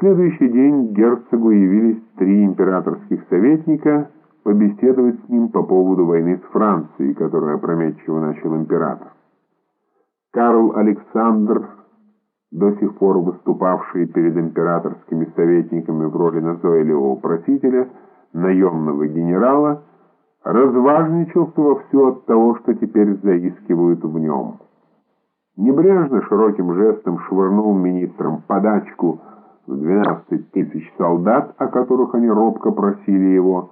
следующий день герцогу явились три императорских советника побеседовать с ним по поводу войны с Францией, которую опрометчиво начал император. Карл Александр, до сих пор выступавший перед императорскими советниками в роли назойливого просителя, наемного генерала, разважничался вовсю от того, что теперь заискивают в нем. Небрежно широким жестом швырнул министрам подачку в 12 тысяч солдат, о которых они робко просили его.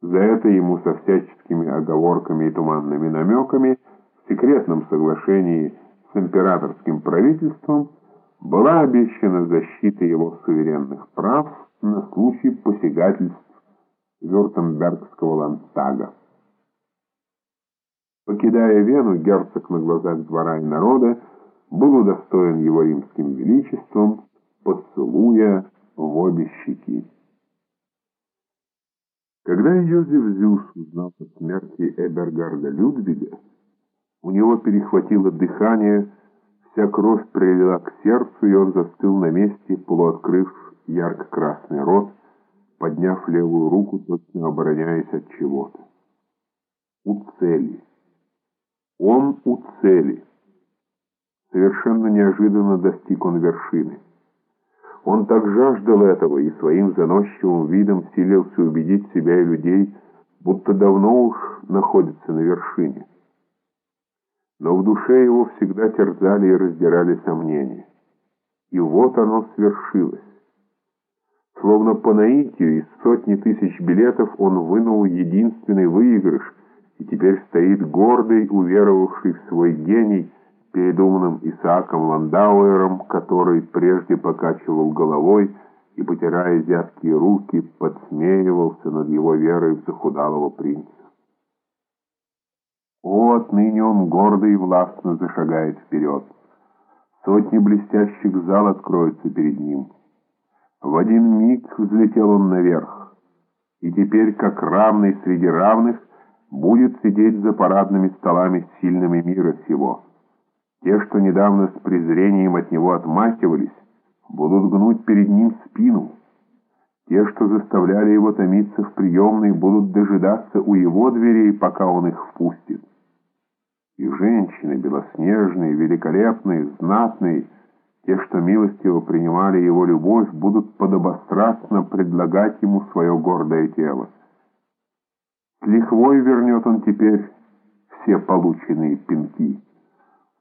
За это ему со всяческими оговорками и туманными намеками в секретном соглашении с императорским правительством была обещана защита его суверенных прав на случай посягательств Вюртембергского ландтага. Покидая Вену, герцог на глазах двора и народа был удостоен его римским величеством, поцелуя в обе щеки. Когда Йозеф Зюс узнал о смерти Эбергарда Людвига, у него перехватило дыхание, вся кровь прилила к сердцу, и он застыл на месте, полуоткрыв ярко-красный рот, подняв левую руку, точно обороняясь от чего-то. У цели. Он у цели. Совершенно неожиданно достиг он вершины. Он так жаждал этого и своим заносчивым видом силился убедить себя и людей, будто давно уж находится на вершине. Но в душе его всегда терзали и раздирали сомнения. И вот оно свершилось. Словно по наитию из сотни тысяч билетов он вынул единственный выигрыш и теперь стоит гордый, уверовавший в свой гений, перед умным Исааком Ландауэром, который прежде покачивал головой и, потирая зябкие руки, подсмеивался над его верой в захудалого принца. О, отныне он гордо и властно зашагает вперед. Сотни блестящих зал откроются перед ним. В один миг взлетел он наверх, и теперь, как равный среди равных, будет сидеть за парадными столами с сильными мира сего. Те, что недавно с презрением от него отмахивались, будут гнуть перед ним спину. Те, что заставляли его томиться в приемной, будут дожидаться у его дверей, пока он их впустит. И женщины, белоснежные, великолепные, знатные, те, что милостиво принимали его любовь, будут подобострастно предлагать ему свое гордое тело. С лихвой вернет он теперь все полученные пинки.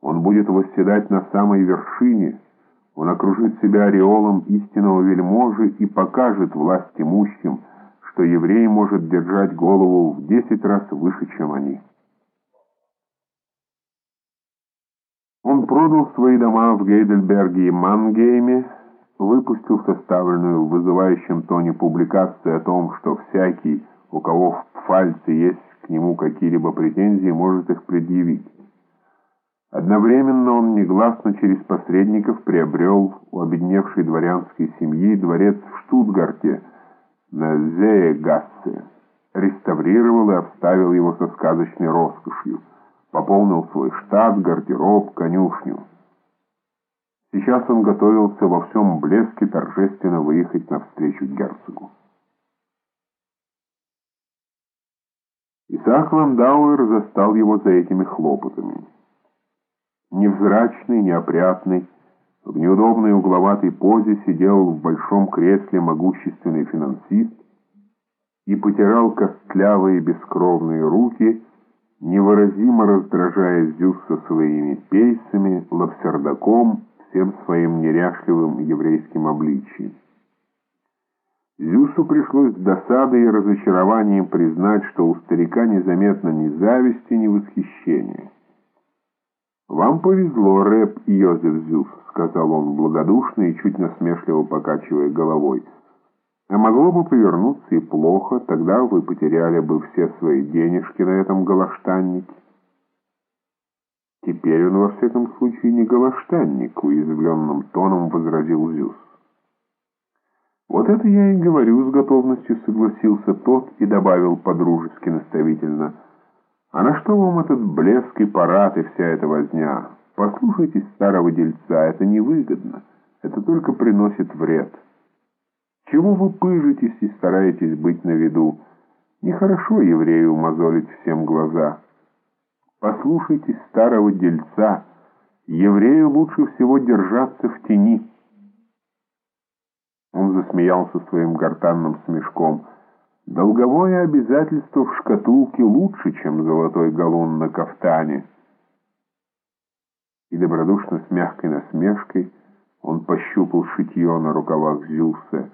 Он будет восседать на самой вершине, он окружит себя ореолом истинного вельможи и покажет власть имущим, что еврей может держать голову в десять раз выше, чем они. Он продал свои дома в Гейдельберге и Мангейме, выпустил составленную в вызывающем тоне публикацию о том, что всякий, у кого в Пфальце есть к нему какие-либо претензии, может их предъявить. Одновременно он негласно через посредников приобрел у обедневшей дворянской семьи дворец в Штутгарте на Зеегассе, реставрировал и обставил его со сказочной роскошью, пополнил свой штат, гардероб, конюшню. Сейчас он готовился во всем блеске торжественно выехать навстречу герцогу. Исаак Ландауэр застал его за этими хлопотами невзрачный, неопрятный, в неудобной угловатой позе сидел в большом кресле могущественный финансист и потирал костлявые бескровные руки, невыразимо раздражая Зюса своими пейсами, лапсердаком, всем своим неряшливым еврейским обличием. Зюсу пришлось с досадой и разочарованием признать, что у старика незаметно ни зависти, ни восхищения. «Вам повезло, Рэп Йозеф Зюс», — сказал он благодушно и чуть насмешливо покачивая головой. «А могло бы повернуться и плохо, тогда вы потеряли бы все свои денежки на этом галаштаннике». «Теперь он, во всяком случае, не галаштанник», — уязвленным тоном возразил Зюс. «Вот это я и говорю», — с готовностью согласился тот и добавил подружески наставительно — а на что вам этот блеск и парад и вся эта возня? Послушайте старого дельца, это невыгодно. Это только приносит вред». Чего вы пыжитесь и стараетесь быть на виду? Нехорошо еврею мозолить всем глаза. Послушайтесь старого дельца. Еврею лучше всего держаться в тени. Он засмеялся своим гортанным смешком. Долговое обязательство в шкатулке лучше, чем золотой галун на кафтане. И добродушно с мягкой насмешкой он пощупал шитье на рукавах Зюса,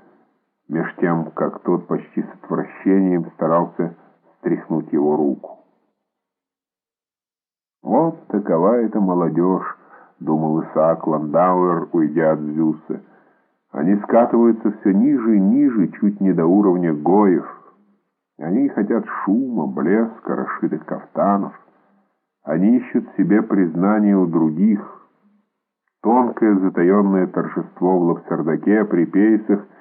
меж тем, как тот почти с отвращением старался стряхнуть его руку. «Вот такова эта молодежь», — думал Исаак Ландауэр, уйдя от Зюса. «Они скатываются все ниже и ниже, чуть не до уровня гоев. Они хотят шума, блеска, расшитых кафтанов. Они ищут себе признание у других. Тонкое затаенное торжество в лапсердаке при пейсах —